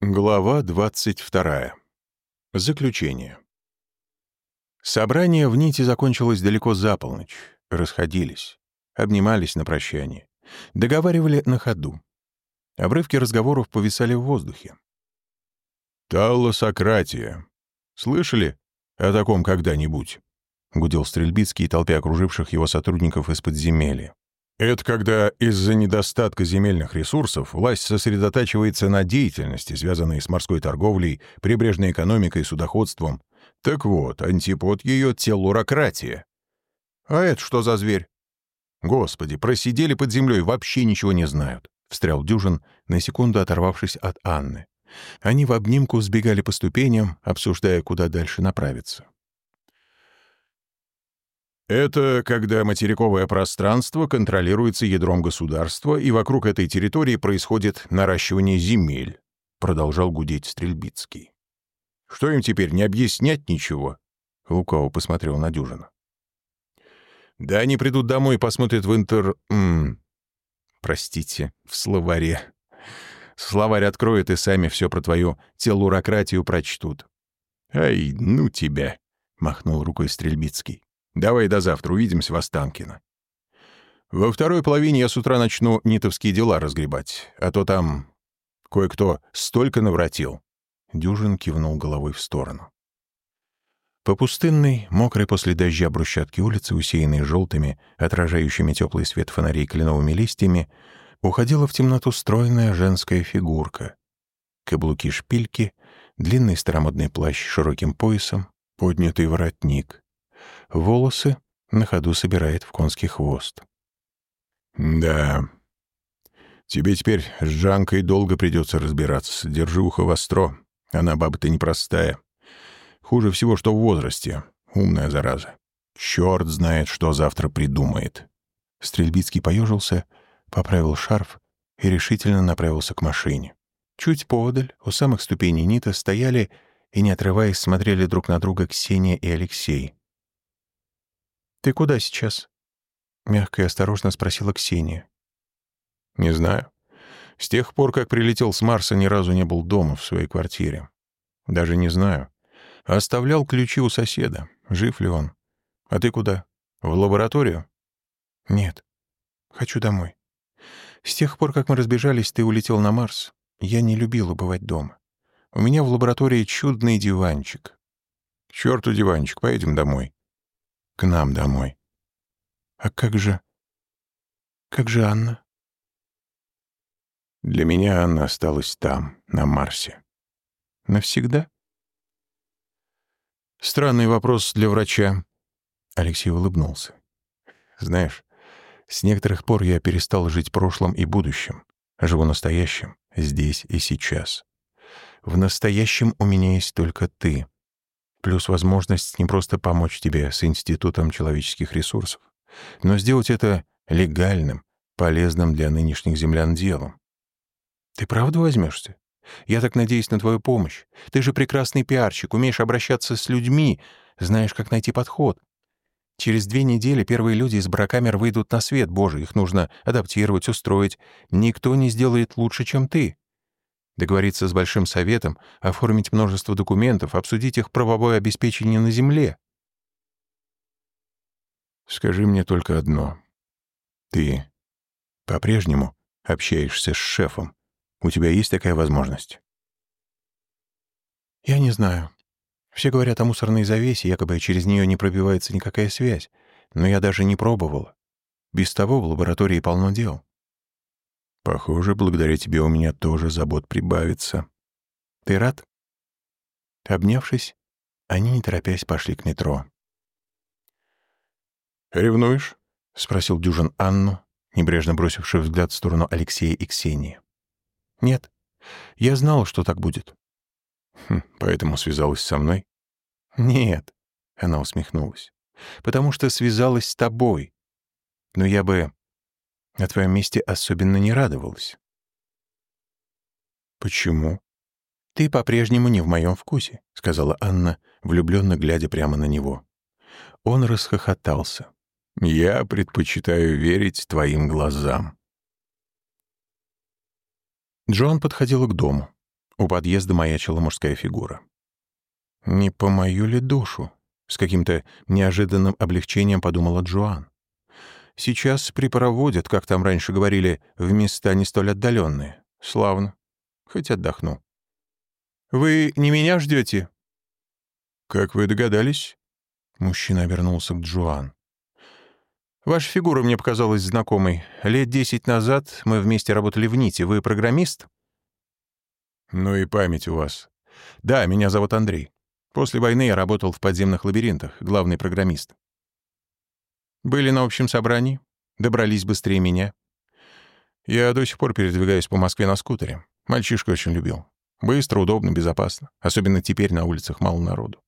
Глава 22. Заключение. Собрание в Ните закончилось далеко за полночь. Расходились. Обнимались на прощание. Договаривали на ходу. Обрывки разговоров повисали в воздухе. «Таллосократия. Слышали о таком когда-нибудь?» — гудел Стрельбицкий и толпе окруживших его сотрудников из подземелья. Это когда из-за недостатка земельных ресурсов власть сосредотачивается на деятельности, связанной с морской торговлей, прибрежной экономикой, судоходством. Так вот, антипод ее — теллурократия. А это что за зверь? Господи, просидели под землей, вообще ничего не знают. Встрял Дюжин, на секунду оторвавшись от Анны. Они в обнимку сбегали по ступеням, обсуждая, куда дальше направиться. Это когда материковое пространство контролируется ядром государства, и вокруг этой территории происходит наращивание земель, продолжал гудеть Стрельбицкий. Что им теперь, не объяснять ничего? Лукао посмотрел на Дюжина. Да они придут домой и посмотрят в интер... М -м, простите, в словаре. Словарь откроют и сами все про твою телурократию прочтут. «Ай, ну тебя!» — махнул рукой Стрельбицкий. Давай до завтра увидимся в Останкино. Во второй половине я с утра начну нитовские дела разгребать, а то там кое-кто столько навратил». Дюжин кивнул головой в сторону. По пустынной, мокрой после дождя брусчатке улицы, усеянной желтыми, отражающими теплый свет фонарей кленовыми листьями, уходила в темноту стройная женская фигурка. Каблуки-шпильки, длинный старомодный плащ с широким поясом, поднятый воротник волосы на ходу собирает в конский хвост. «Да, тебе теперь с Жанкой долго придется разбираться. Держи ухо востро. Она баба-то непростая. Хуже всего, что в возрасте. Умная зараза. Черт знает, что завтра придумает». Стрельбицкий поежился, поправил шарф и решительно направился к машине. Чуть поодаль, у самых ступеней Нита, стояли и, не отрываясь, смотрели друг на друга Ксения и Алексей. «Ты куда сейчас?» — мягко и осторожно спросила Ксения. «Не знаю. С тех пор, как прилетел с Марса, ни разу не был дома в своей квартире. Даже не знаю. Оставлял ключи у соседа. Жив ли он? А ты куда? В лабораторию?» «Нет. Хочу домой. С тех пор, как мы разбежались, ты улетел на Марс. Я не любила бывать дома. У меня в лаборатории чудный диванчик». «К черту диванчик, поедем домой», к нам домой. А как же... Как же Анна? Для меня Анна осталась там, на Марсе. Навсегда? Странный вопрос для врача. Алексей улыбнулся. Знаешь, с некоторых пор я перестал жить прошлым и будущим. Живу настоящим, здесь и сейчас. В настоящем у меня есть только ты — плюс возможность не просто помочь тебе с Институтом человеческих ресурсов, но сделать это легальным, полезным для нынешних землян делом. Ты правда возьмешься? Я так надеюсь на твою помощь. Ты же прекрасный пиарщик, умеешь обращаться с людьми, знаешь, как найти подход. Через две недели первые люди из бракамер выйдут на свет Божий, их нужно адаптировать, устроить. Никто не сделает лучше, чем ты договориться с Большим Советом, оформить множество документов, обсудить их правовое обеспечение на земле. Скажи мне только одно. Ты по-прежнему общаешься с шефом? У тебя есть такая возможность? Я не знаю. Все говорят о мусорной завесе, якобы через нее не пробивается никакая связь, но я даже не пробовала. Без того в лаборатории полно дел. Похоже, благодаря тебе у меня тоже забот прибавится. Ты рад? Обнявшись, они, не торопясь, пошли к метро. «Ревнуешь?» — спросил Дюжин Анну, небрежно бросивший взгляд в сторону Алексея и Ксении. «Нет, я знал, что так будет». Хм, «Поэтому связалась со мной?» «Нет», — она усмехнулась, — «потому что связалась с тобой. Но я бы на твоем месте особенно не радовалась. «Почему?» «Ты по-прежнему не в моем вкусе», — сказала Анна, влюбленно глядя прямо на него. Он расхохотался. «Я предпочитаю верить твоим глазам». Джон подходила к дому. У подъезда маячила мужская фигура. «Не по мою ли душу?» — с каким-то неожиданным облегчением подумала Джоан. «Сейчас припроводят, как там раньше говорили, в места не столь отдаленные. Славно. Хоть отдохну». «Вы не меня ждете?» «Как вы догадались?» Мужчина обернулся к Джоан. «Ваша фигура мне показалась знакомой. Лет десять назад мы вместе работали в НИТе. Вы программист?» «Ну и память у вас. Да, меня зовут Андрей. После войны я работал в подземных лабиринтах, главный программист. Были на общем собрании, добрались быстрее меня. Я до сих пор передвигаюсь по Москве на скутере. Мальчишка очень любил. Быстро, удобно, безопасно. Особенно теперь на улицах мало народу.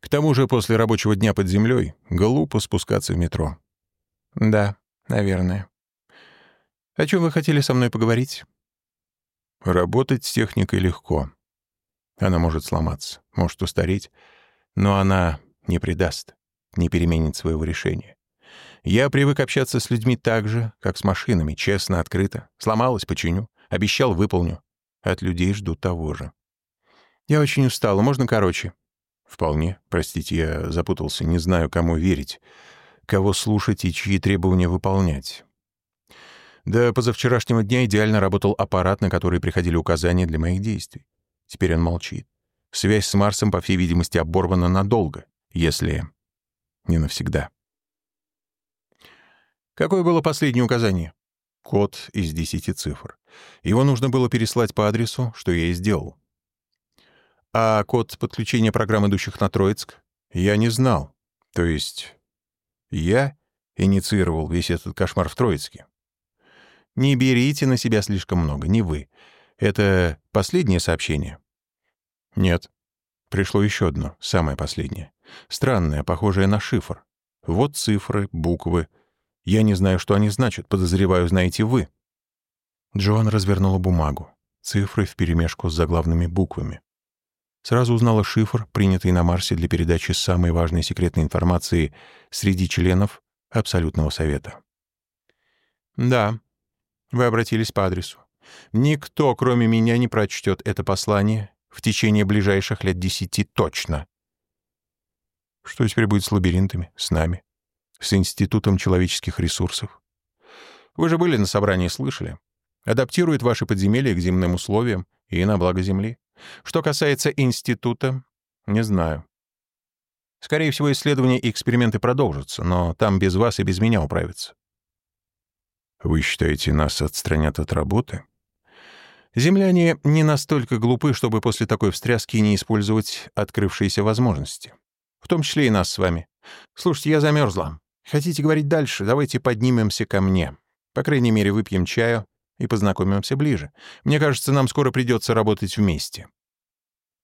К тому же после рабочего дня под землей глупо спускаться в метро. Да, наверное. О чем вы хотели со мной поговорить? Работать с техникой легко. Она может сломаться, может устареть, но она не предаст, не переменит своего решения. Я привык общаться с людьми так же, как с машинами, честно, открыто. Сломалась — починю, обещал — выполню. От людей жду того же. Я очень устала, можно короче? Вполне. Простите, я запутался, не знаю, кому верить, кого слушать и чьи требования выполнять. До позавчерашнего дня идеально работал аппарат, на который приходили указания для моих действий. Теперь он молчит. Связь с Марсом, по всей видимости, оборвана надолго, если не навсегда. Какое было последнее указание? Код из десяти цифр. Его нужно было переслать по адресу, что я и сделал. А код подключения программ, идущих на Троицк, я не знал. То есть я инициировал весь этот кошмар в Троицке. Не берите на себя слишком много, не вы. Это последнее сообщение? Нет. Пришло еще одно, самое последнее. Странное, похожее на шифр. Вот цифры, буквы. Я не знаю, что они значат, подозреваю, знаете вы. Джоан развернула бумагу. Цифры вперемешку с заглавными буквами. Сразу узнала шифр, принятый на Марсе для передачи самой важной секретной информации среди членов Абсолютного Совета. «Да, вы обратились по адресу. Никто, кроме меня, не прочтет это послание в течение ближайших лет десяти точно. Что теперь будет с лабиринтами, с нами, с Институтом человеческих ресурсов? Вы же были на собрании, слышали? Адаптирует ваши подземелья к земным условиям и на благо Земли. Что касается института, не знаю. Скорее всего, исследования и эксперименты продолжатся, но там без вас и без меня управятся. Вы считаете, нас отстранят от работы? Земляне не настолько глупы, чтобы после такой встряски не использовать открывшиеся возможности. В том числе и нас с вами. Слушайте, я замерзла. Хотите говорить дальше? Давайте поднимемся ко мне. По крайней мере, выпьем чаю и познакомимся ближе. Мне кажется, нам скоро придется работать вместе».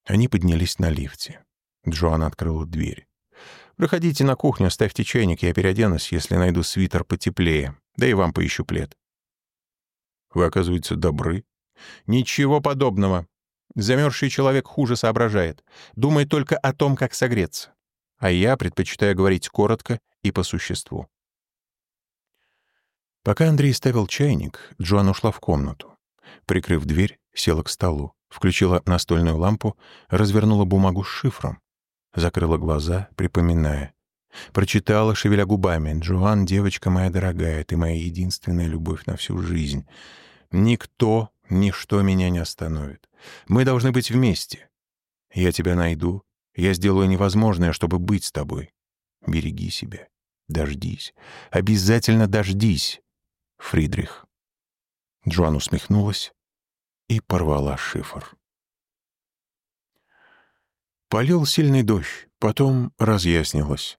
Они поднялись на лифте. Джоан открыла дверь. «Проходите на кухню, ставьте чайник, я переоденусь, если найду свитер потеплее. Да и вам поищу плед». «Вы, оказывается, добры», Ничего подобного. Замерзший человек хуже соображает. Думает только о том, как согреться. А я предпочитаю говорить коротко и по существу. Пока Андрей ставил чайник, Джоан ушла в комнату. Прикрыв дверь, села к столу, включила настольную лампу, развернула бумагу с шифром, закрыла глаза, припоминая. Прочитала, шевеля губами. «Джоан, девочка моя дорогая, ты моя единственная любовь на всю жизнь. Никто Ничто меня не остановит. Мы должны быть вместе. Я тебя найду. Я сделаю невозможное, чтобы быть с тобой. Береги себя. Дождись. Обязательно дождись. Фридрих. Джоан усмехнулась и порвала шифр. Полил сильный дождь, потом разъяснилось.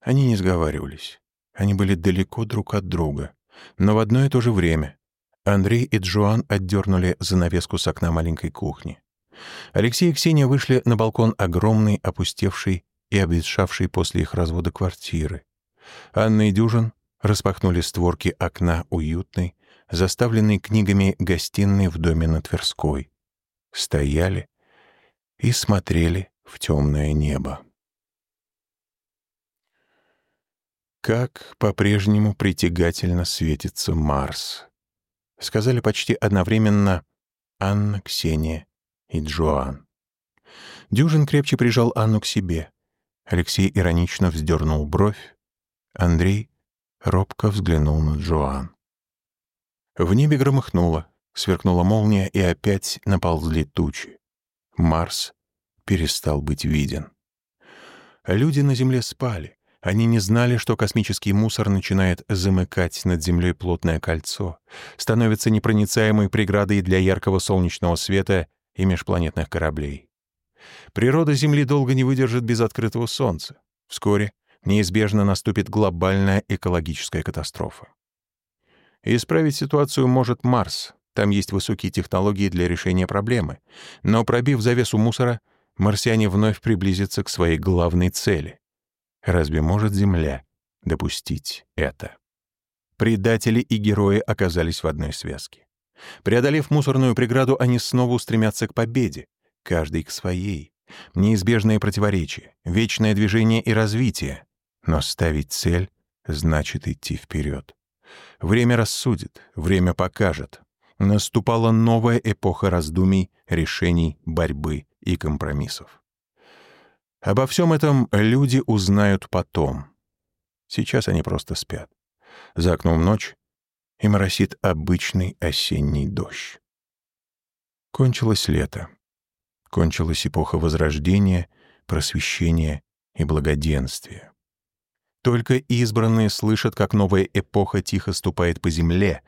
Они не сговаривались. Они были далеко друг от друга, но в одно и то же время. Андрей и Джоан отдернули занавеску с окна маленькой кухни. Алексей и Ксения вышли на балкон огромной, опустевшей и обветшавшей после их развода квартиры. Анна и Дюжин распахнули створки окна уютной, заставленной книгами гостиной в доме на Тверской. Стояли и смотрели в темное небо. Как по-прежнему притягательно светится Марс — сказали почти одновременно Анна, Ксения и Джоан. Дюжин крепче прижал Анну к себе. Алексей иронично вздернул бровь. Андрей робко взглянул на Джоан. В небе громыхнуло, сверкнула молния, и опять наползли тучи. Марс перестал быть виден. Люди на Земле спали. Они не знали, что космический мусор начинает замыкать над Землей плотное кольцо, становится непроницаемой преградой для яркого солнечного света и межпланетных кораблей. Природа Земли долго не выдержит без открытого Солнца. Вскоре неизбежно наступит глобальная экологическая катастрофа. Исправить ситуацию может Марс. Там есть высокие технологии для решения проблемы. Но пробив завесу мусора, марсиане вновь приблизятся к своей главной цели Разве может Земля допустить это? Предатели и герои оказались в одной связке. Преодолев мусорную преграду, они снова устремятся к победе, каждый к своей. Неизбежные противоречия, вечное движение и развитие. Но ставить цель значит идти вперед. Время рассудит, время покажет. Наступала новая эпоха раздумий, решений, борьбы и компромиссов. Обо всем этом люди узнают потом. Сейчас они просто спят. За окном ночь, и моросит обычный осенний дождь. Кончилось лето. Кончилась эпоха Возрождения, просвещения и благоденствия. Только избранные слышат, как новая эпоха тихо ступает по земле,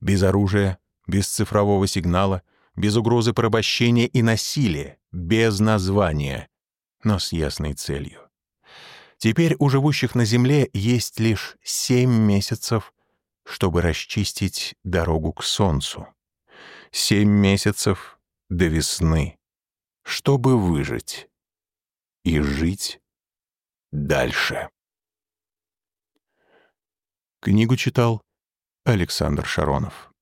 без оружия, без цифрового сигнала, без угрозы порабощения и насилия, без названия, но с ясной целью. Теперь у живущих на Земле есть лишь семь месяцев, чтобы расчистить дорогу к Солнцу. Семь месяцев до весны, чтобы выжить и жить дальше. Книгу читал Александр Шаронов.